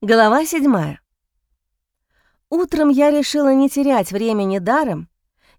Глава седьмая. Утром я решила не терять времени даром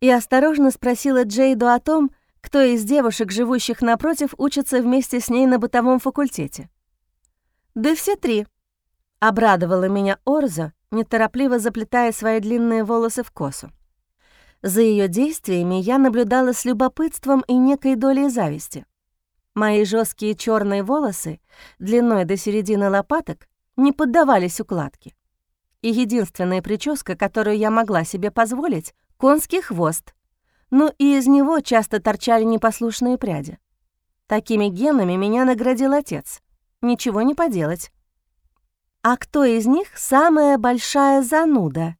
и осторожно спросила Джейду о том, кто из девушек, живущих напротив, учится вместе с ней на бытовом факультете. «Да все три», — обрадовала меня Орза, неторопливо заплетая свои длинные волосы в косу. За ее действиями я наблюдала с любопытством и некой долей зависти. Мои жесткие черные волосы, длиной до середины лопаток, не поддавались укладке. И единственная прическа, которую я могла себе позволить — конский хвост. Ну и из него часто торчали непослушные пряди. Такими генами меня наградил отец. Ничего не поделать. А кто из них самая большая зануда?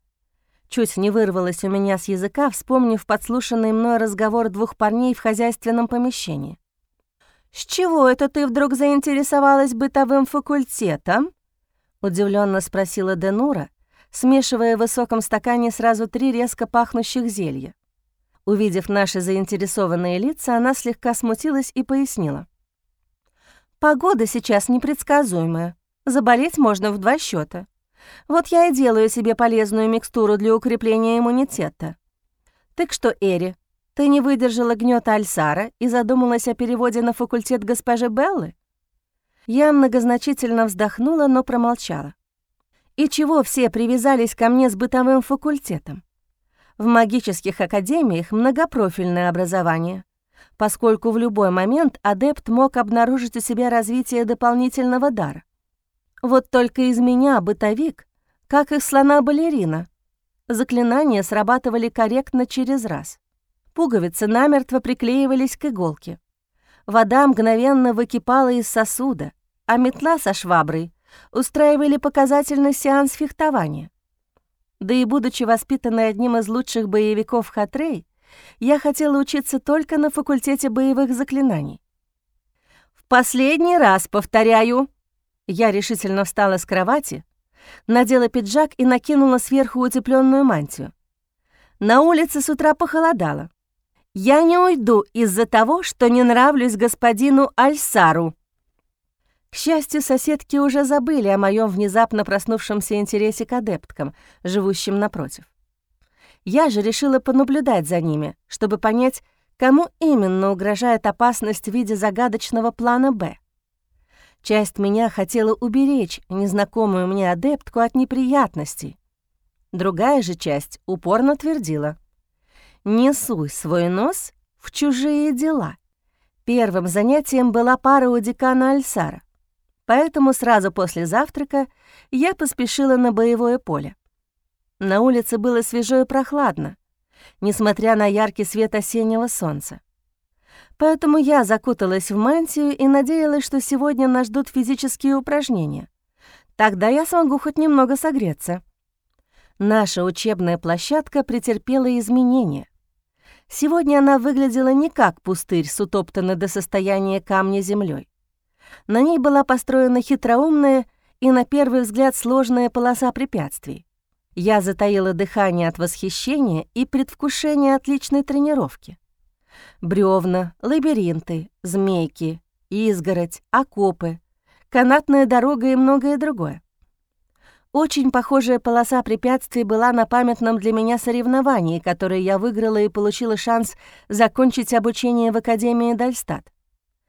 Чуть не вырвалось у меня с языка, вспомнив подслушанный мной разговор двух парней в хозяйственном помещении. «С чего это ты вдруг заинтересовалась бытовым факультетом?» Удивленно спросила Денура, смешивая в высоком стакане сразу три резко пахнущих зелья. Увидев наши заинтересованные лица, она слегка смутилась и пояснила. «Погода сейчас непредсказуемая. Заболеть можно в два счета. Вот я и делаю себе полезную микстуру для укрепления иммунитета. Так что, Эри, ты не выдержала гнета Альсара и задумалась о переводе на факультет госпожи Беллы?» Я многозначительно вздохнула, но промолчала. И чего все привязались ко мне с бытовым факультетом? В магических академиях многопрофильное образование, поскольку в любой момент адепт мог обнаружить у себя развитие дополнительного дара. Вот только из меня бытовик, как из слона-балерина. Заклинания срабатывали корректно через раз. Пуговицы намертво приклеивались к иголке. Вода мгновенно выкипала из сосуда, а метла со шваброй устраивали показательный сеанс фехтования. Да и будучи воспитанной одним из лучших боевиков Хатрей, я хотела учиться только на факультете боевых заклинаний. «В последний раз повторяю!» Я решительно встала с кровати, надела пиджак и накинула сверху утепленную мантию. На улице с утра похолодало. Я не уйду из-за того, что не нравлюсь господину Альсару. К счастью, соседки уже забыли о моем внезапно проснувшемся интересе к адепткам, живущим напротив. Я же решила понаблюдать за ними, чтобы понять, кому именно угрожает опасность в виде загадочного плана «Б». Часть меня хотела уберечь незнакомую мне адептку от неприятностей. Другая же часть упорно твердила «Не суй свой нос в чужие дела». Первым занятием была пара у декана Альсара. Поэтому сразу после завтрака я поспешила на боевое поле. На улице было свежо и прохладно, несмотря на яркий свет осеннего солнца. Поэтому я закуталась в мантию и надеялась, что сегодня нас ждут физические упражнения. Тогда я смогу хоть немного согреться. Наша учебная площадка претерпела изменения. Сегодня она выглядела не как пустырь с до состояния камня землей. На ней была построена хитроумная и, на первый взгляд, сложная полоса препятствий. Я затаила дыхание от восхищения и предвкушения отличной тренировки. Бревна, лабиринты, змейки, изгородь, окопы, канатная дорога и многое другое. Очень похожая полоса препятствий была на памятном для меня соревновании, которое я выиграла и получила шанс закончить обучение в Академии Дальстат.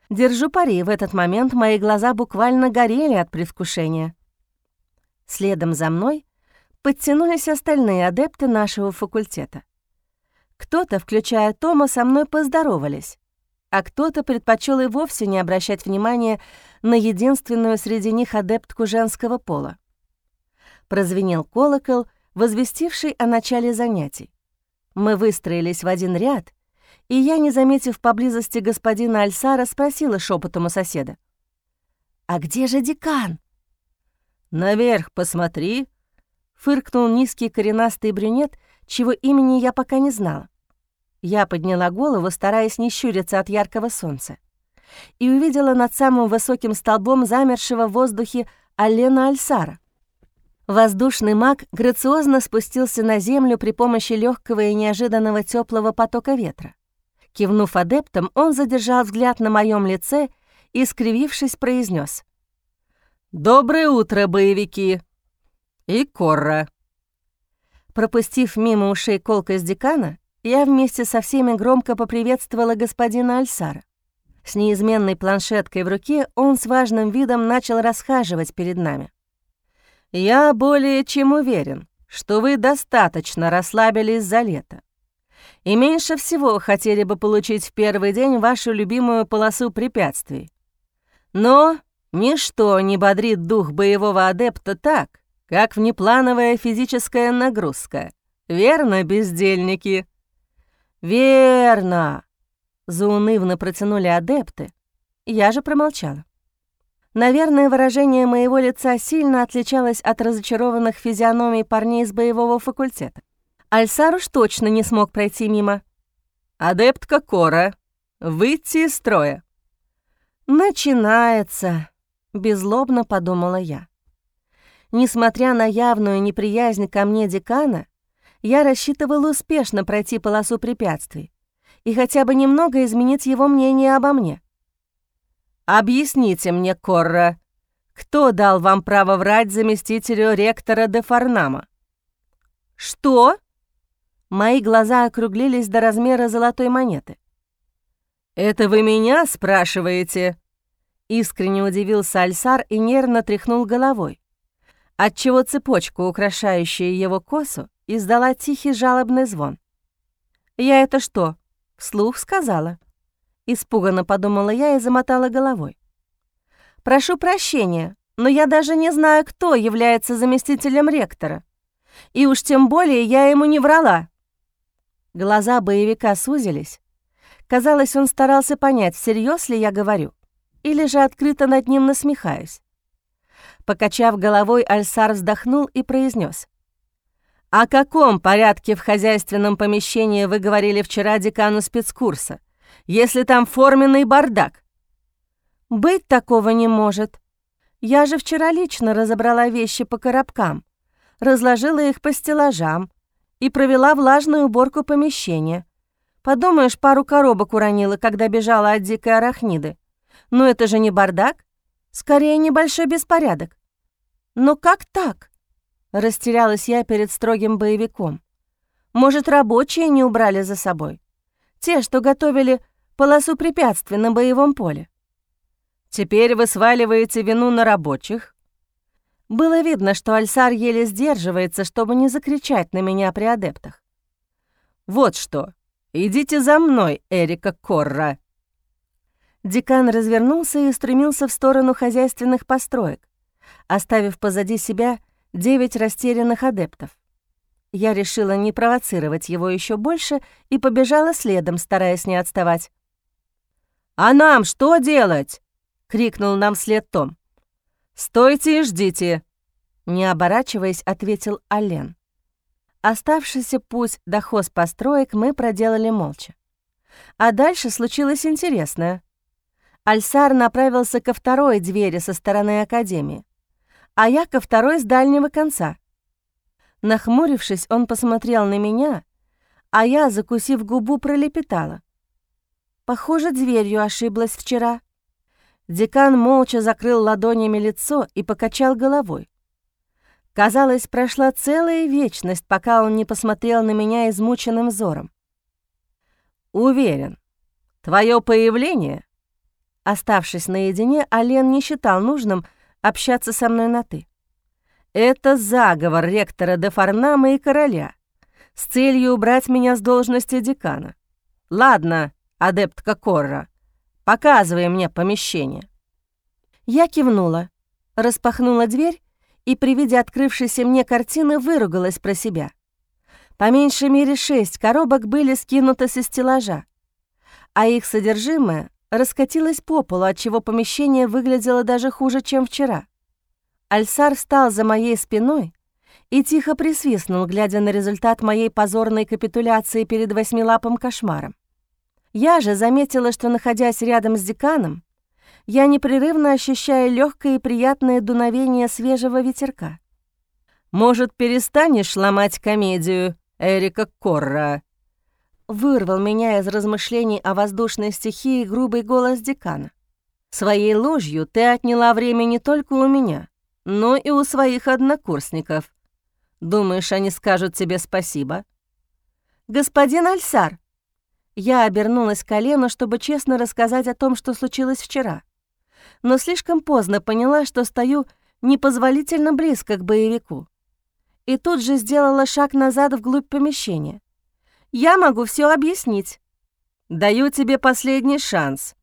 Держу пари, в этот момент мои глаза буквально горели от предвкушения. Следом за мной подтянулись остальные адепты нашего факультета. Кто-то, включая Тома, со мной поздоровались, а кто-то предпочел и вовсе не обращать внимания на единственную среди них адептку женского пола. Прозвенел колокол, возвестивший о начале занятий. Мы выстроились в один ряд, и я, не заметив поблизости господина Альсара, спросила шепотом у соседа. «А где же декан?» «Наверх посмотри», — фыркнул низкий коренастый брюнет, чего имени я пока не знала. Я подняла голову, стараясь не щуриться от яркого солнца, и увидела над самым высоким столбом замершего в воздухе Алена Альсара. Воздушный маг грациозно спустился на землю при помощи легкого и неожиданного теплого потока ветра. Кивнув адептом, он задержал взгляд на моем лице и, скривившись, произнес: «Доброе утро, боевики! и Корра». Пропустив мимо ушей колкость декана, я вместе со всеми громко поприветствовала господина Альсара. С неизменной планшеткой в руке он с важным видом начал расхаживать перед нами. «Я более чем уверен, что вы достаточно расслабились за лето и меньше всего хотели бы получить в первый день вашу любимую полосу препятствий. Но ничто не бодрит дух боевого адепта так, как внеплановая физическая нагрузка. Верно, бездельники?» «Верно!» — заунывно протянули адепты. Я же промолчала. Наверное, выражение моего лица сильно отличалось от разочарованных физиономий парней из боевого факультета. Альсар уж точно не смог пройти мимо. «Адептка Кора, выйти из строя». «Начинается», — беззлобно подумала я. Несмотря на явную неприязнь ко мне декана, я рассчитывала успешно пройти полосу препятствий и хотя бы немного изменить его мнение обо мне. «Объясните мне, Корра, кто дал вам право врать заместителю ректора де Фарнама?» «Что?» Мои глаза округлились до размера золотой монеты. «Это вы меня спрашиваете?» Искренне удивился Альсар и нервно тряхнул головой, отчего цепочка, украшающая его косу, издала тихий жалобный звон. «Я это что, вслух сказала?» Испуганно подумала я и замотала головой. «Прошу прощения, но я даже не знаю, кто является заместителем ректора. И уж тем более я ему не врала». Глаза боевика сузились. Казалось, он старался понять, всерьез ли я говорю, или же открыто над ним насмехаюсь. Покачав головой, Альсар вздохнул и произнес: «О каком порядке в хозяйственном помещении вы говорили вчера декану спецкурса, если там форменный бардак?» «Быть такого не может. Я же вчера лично разобрала вещи по коробкам, разложила их по стеллажам, и провела влажную уборку помещения. Подумаешь, пару коробок уронила, когда бежала от дикой арахниды. Но это же не бардак, скорее небольшой беспорядок. Но как так? Растерялась я перед строгим боевиком. Может, рабочие не убрали за собой? Те, что готовили полосу препятствий на боевом поле. Теперь вы сваливаете вину на рабочих, было видно, что Альсар еле сдерживается, чтобы не закричать на меня при адептах. «Вот что, идите за мной, Эрика Корра!» Декан развернулся и устремился в сторону хозяйственных построек, оставив позади себя девять растерянных адептов. Я решила не провоцировать его еще больше и побежала следом, стараясь не отставать. «А нам что делать?» — крикнул нам след Том. «Стойте и ждите!» Не оборачиваясь, ответил Ален. Оставшийся путь до хозпостроек мы проделали молча. А дальше случилось интересное. Альсар направился ко второй двери со стороны Академии, а я ко второй с дальнего конца. Нахмурившись, он посмотрел на меня, а я, закусив губу, пролепетала. Похоже, дверью ошиблась вчера. Декан молча закрыл ладонями лицо и покачал головой. Казалось, прошла целая вечность, пока он не посмотрел на меня измученным взором. «Уверен, твое появление...» Оставшись наедине, Ален не считал нужным общаться со мной на «ты». «Это заговор ректора де Фарнама и короля с целью убрать меня с должности декана. Ладно, адептка Корра, Показывай мне помещение». Я кивнула, распахнула дверь и при виде открывшейся мне картины выругалась про себя. По меньшей мере шесть коробок были скинуты со стеллажа, а их содержимое раскатилось по полу, отчего помещение выглядело даже хуже, чем вчера. Альсар встал за моей спиной и тихо присвистнул, глядя на результат моей позорной капитуляции перед восьмилапым кошмаром. Я же заметила, что, находясь рядом с деканом, я непрерывно ощущаю легкое и приятное дуновение свежего ветерка. «Может, перестанешь ломать комедию, Эрика Корра?» Вырвал меня из размышлений о воздушной стихии грубый голос декана. «Своей ложью ты отняла время не только у меня, но и у своих однокурсников. Думаешь, они скажут тебе спасибо?» «Господин Альсар!» Я обернулась к колену, чтобы честно рассказать о том, что случилось вчера. Но слишком поздно поняла, что стою непозволительно близко к боевику. И тут же сделала шаг назад вглубь помещения. «Я могу все объяснить». «Даю тебе последний шанс».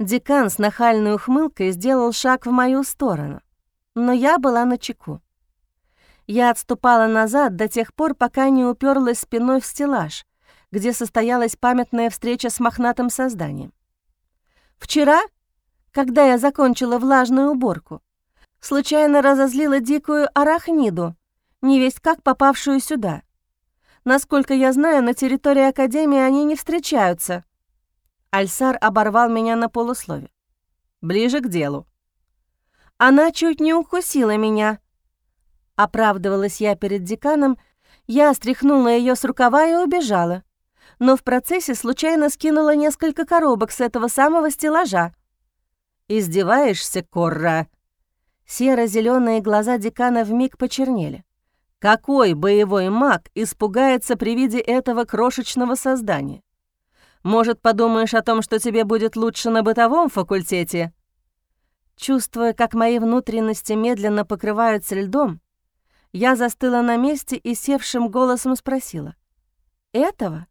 Декан с нахальной ухмылкой сделал шаг в мою сторону, но я была на чеку. Я отступала назад до тех пор, пока не уперлась спиной в стеллаж, где состоялась памятная встреча с мохнатым созданием. Вчера, когда я закончила влажную уборку, случайно разозлила дикую арахниду, невесть как попавшую сюда. Насколько я знаю, на территории Академии они не встречаются. Альсар оборвал меня на полуслове. Ближе к делу. Она чуть не укусила меня, Оправдывалась я перед деканом, я стряхнула ее с рукава и убежала. Но в процессе случайно скинула несколько коробок с этого самого стеллажа. «Издеваешься, Корра?» серо зеленые глаза декана вмиг почернели. «Какой боевой маг испугается при виде этого крошечного создания? Может, подумаешь о том, что тебе будет лучше на бытовом факультете?» Чувствуя, как мои внутренности медленно покрываются льдом, я застыла на месте и севшим голосом спросила. «Этого?»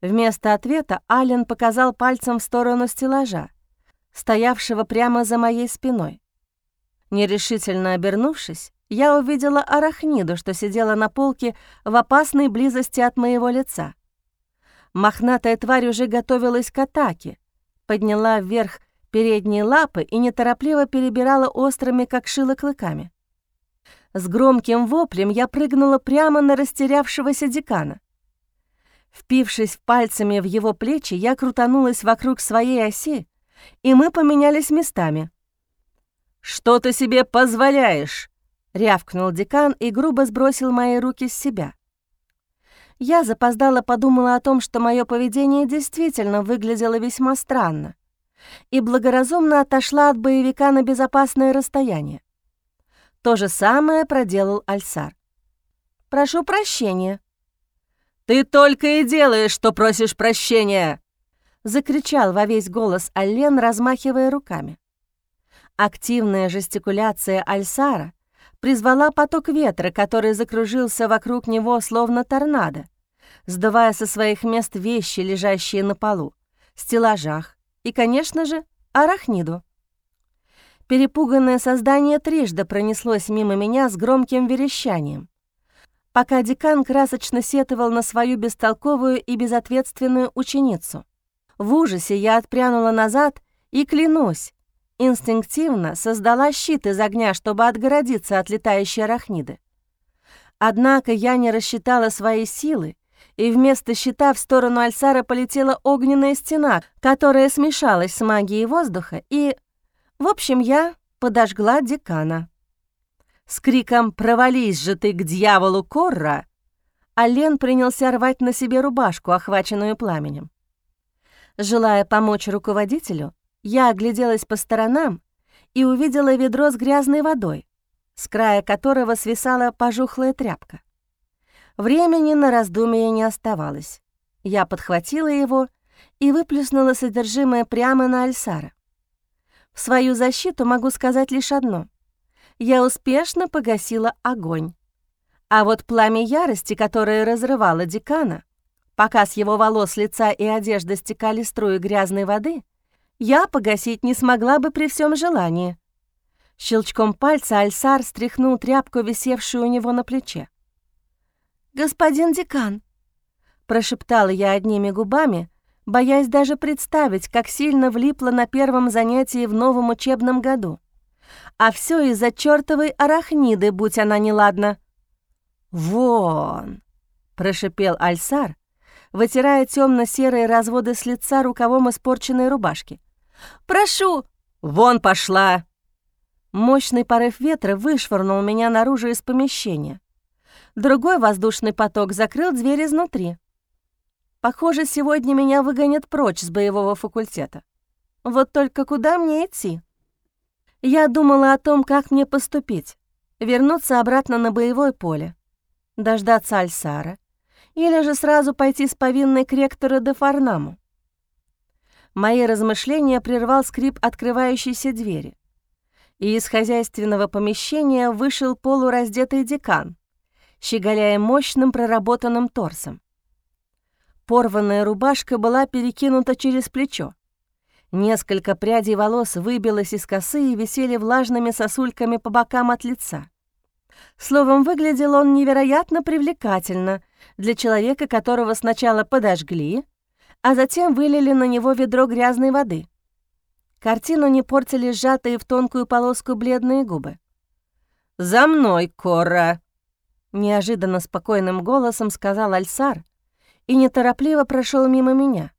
Вместо ответа Ален показал пальцем в сторону стеллажа, стоявшего прямо за моей спиной. Нерешительно обернувшись, я увидела арахниду, что сидела на полке в опасной близости от моего лица. Мохнатая тварь уже готовилась к атаке, подняла вверх передние лапы и неторопливо перебирала острыми, как шило, клыками. С громким воплем я прыгнула прямо на растерявшегося декана. Впившись пальцами в его плечи, я крутанулась вокруг своей оси, и мы поменялись местами. «Что ты себе позволяешь?» — рявкнул декан и грубо сбросил мои руки с себя. Я запоздала подумала о том, что мое поведение действительно выглядело весьма странно, и благоразумно отошла от боевика на безопасное расстояние. То же самое проделал Альсар. «Прошу прощения». «Ты только и делаешь, что просишь прощения!» Закричал во весь голос Аллен, размахивая руками. Активная жестикуляция Альсара призвала поток ветра, который закружился вокруг него словно торнадо, сдувая со своих мест вещи, лежащие на полу, стеллажах и, конечно же, арахниду. Перепуганное создание трижды пронеслось мимо меня с громким верещанием, пока декан красочно сетовал на свою бестолковую и безответственную ученицу. В ужасе я отпрянула назад и, клянусь, инстинктивно создала щит из огня, чтобы отгородиться от летающей арахниды. Однако я не рассчитала свои силы, и вместо щита в сторону Альсара полетела огненная стена, которая смешалась с магией воздуха и в общем, я подожгла декана. С криком «Провались же ты к дьяволу, Корра!» Ален принялся рвать на себе рубашку, охваченную пламенем. Желая помочь руководителю, я огляделась по сторонам и увидела ведро с грязной водой, с края которого свисала пожухлая тряпка. Времени на раздумие не оставалось. Я подхватила его и выплеснула содержимое прямо на Альсара. В свою защиту могу сказать лишь одно. Я успешно погасила огонь. А вот пламя ярости, которое разрывало декана, пока с его волос, лица и одежды стекали струи грязной воды, я погасить не смогла бы при всем желании. Щелчком пальца Альсар стряхнул тряпку, висевшую у него на плече. «Господин декан», — прошептала я одними губами, боясь даже представить, как сильно влипла на первом занятии в новом учебном году. А все из-за чертовой арахниды, будь она неладна. «Вон!» — прошипел Альсар, вытирая темно-серые разводы с лица рукавом испорченной рубашки. «Прошу!» «Вон пошла!» Мощный порыв ветра вышвырнул меня наружу из помещения. Другой воздушный поток закрыл дверь изнутри. Похоже, сегодня меня выгонят прочь с боевого факультета. Вот только куда мне идти? Я думала о том, как мне поступить. вернуться обратно на боевое поле, дождаться Альсара или же сразу пойти с повинной к ректору де Фарнаму. Мои размышления прервал скрип открывающейся двери, и из хозяйственного помещения вышел полураздетый декан, щеголяя мощным проработанным торсом. Порванная рубашка была перекинута через плечо. Несколько прядей волос выбилось из косы и висели влажными сосульками по бокам от лица. Словом, выглядел он невероятно привлекательно для человека, которого сначала подожгли, а затем вылили на него ведро грязной воды. Картину не портили сжатые в тонкую полоску бледные губы. «За мной, Кора!» Неожиданно спокойным голосом сказал Альсар и неторопливо прошел мимо меня.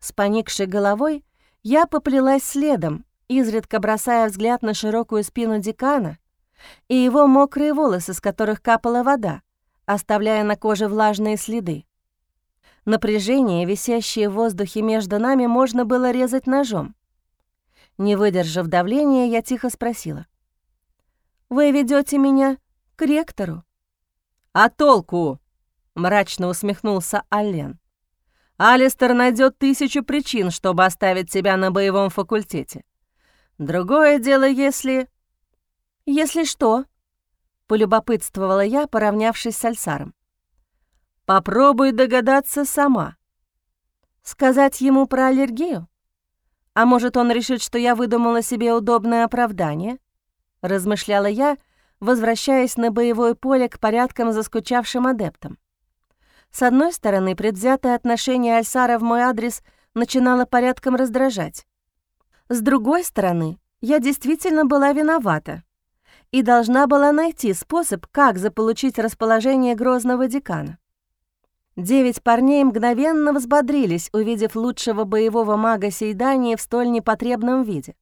С поникшей головой я поплелась следом, изредка бросая взгляд на широкую спину декана и его мокрые волосы, с которых капала вода, оставляя на коже влажные следы. Напряжение, висящее в воздухе между нами, можно было резать ножом. Не выдержав давления, я тихо спросила. «Вы ведете меня к ректору?» «А толку?» — мрачно усмехнулся Аллен. «Алистер найдет тысячу причин, чтобы оставить тебя на боевом факультете. Другое дело, если...» «Если что?» — полюбопытствовала я, поравнявшись с Альсаром. «Попробуй догадаться сама». «Сказать ему про аллергию? А может, он решит, что я выдумала себе удобное оправдание?» — размышляла я, — возвращаясь на боевое поле к порядкам заскучавшим адептам. С одной стороны, предвзятое отношение Альсара в мой адрес начинало порядком раздражать. С другой стороны, я действительно была виновата и должна была найти способ, как заполучить расположение грозного декана. Девять парней мгновенно взбодрились, увидев лучшего боевого мага Сейдания в столь непотребном виде.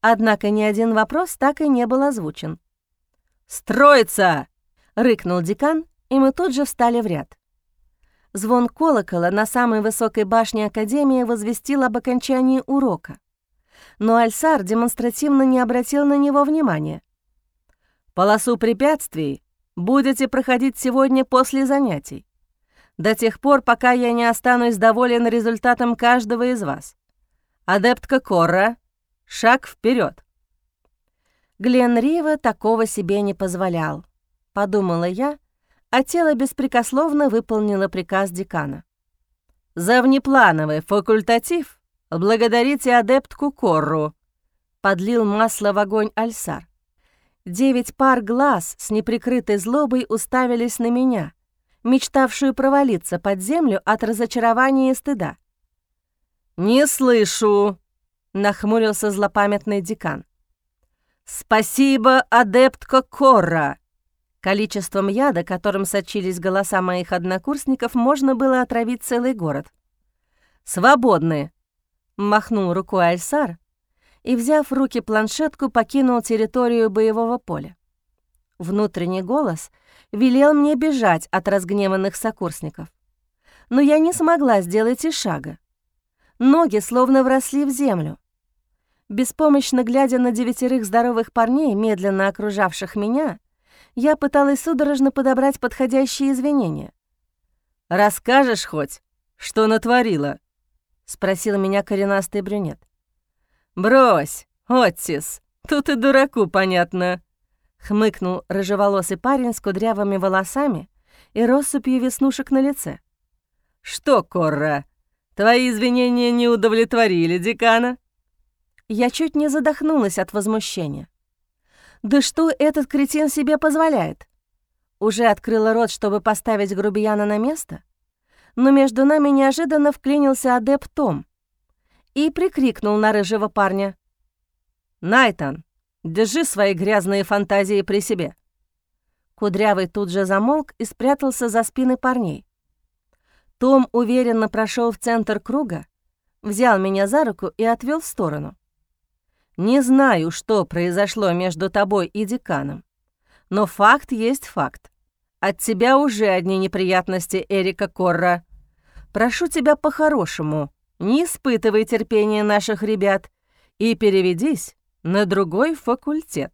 Однако ни один вопрос так и не был озвучен. «Строится!» — рыкнул декан, и мы тут же встали в ряд. Звон колокола на самой высокой башне Академии возвестил об окончании урока. Но Альсар демонстративно не обратил на него внимания. «Полосу препятствий будете проходить сегодня после занятий, до тех пор, пока я не останусь доволен результатом каждого из вас. Адептка Корра, шаг вперед. Глен Рива такого себе не позволял, подумала я, а тело беспрекословно выполнило приказ декана. «За внеплановый факультатив благодарите адептку Корру», подлил масло в огонь Альсар. Девять пар глаз с неприкрытой злобой уставились на меня, мечтавшую провалиться под землю от разочарования и стыда. «Не слышу», — нахмурился злопамятный декан. «Спасибо, адептка Корра!» Количеством яда, которым сочились голоса моих однокурсников, можно было отравить целый город. «Свободны!» — махнул рукой Альсар и, взяв в руки планшетку, покинул территорию боевого поля. Внутренний голос велел мне бежать от разгневанных сокурсников. Но я не смогла сделать и шага. Ноги словно вросли в землю. Беспомощно глядя на девятерых здоровых парней, медленно окружавших меня, я пыталась судорожно подобрать подходящие извинения. «Расскажешь хоть, что натворила?» — спросил меня коренастый брюнет. «Брось, Оттис, тут и дураку понятно», — хмыкнул рыжеволосый парень с кудрявыми волосами и россыпью веснушек на лице. «Что, Корра, твои извинения не удовлетворили декана?» Я чуть не задохнулась от возмущения. «Да что этот кретин себе позволяет?» Уже открыла рот, чтобы поставить грубияна на место, но между нами неожиданно вклинился адепт Том и прикрикнул на рыжего парня. «Найтан, держи свои грязные фантазии при себе». Кудрявый тут же замолк и спрятался за спины парней. Том уверенно прошел в центр круга, взял меня за руку и отвел в сторону. Не знаю, что произошло между тобой и деканом, но факт есть факт. От тебя уже одни неприятности, Эрика Корра. Прошу тебя по-хорошему, не испытывай терпения наших ребят и переведись на другой факультет.